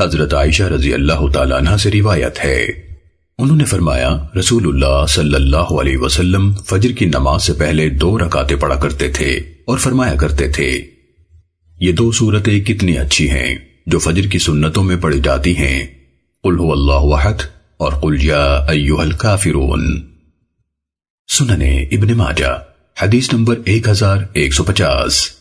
حضرت عائشہ رضی اللہ تعالیٰ عنہ سے روایت ہے۔ انہوں نے فرمایا، رسول اللہ صلی اللہ علیہ وسلم فجر کی نماز سے پہلے دو رکعتیں پڑھا کرتے تھے اور فرمایا کرتے تھے، یہ دو صورتیں کتنی اچھی ہیں جو فجر کی سنتوں میں پڑھی جاتی ہیں۔ قل هو اللہ وحد اور قل یا ایوہ الكافرون سننے ابن ماجہ، حدیث نمبر ایک ہزار ایک سو پچاس۔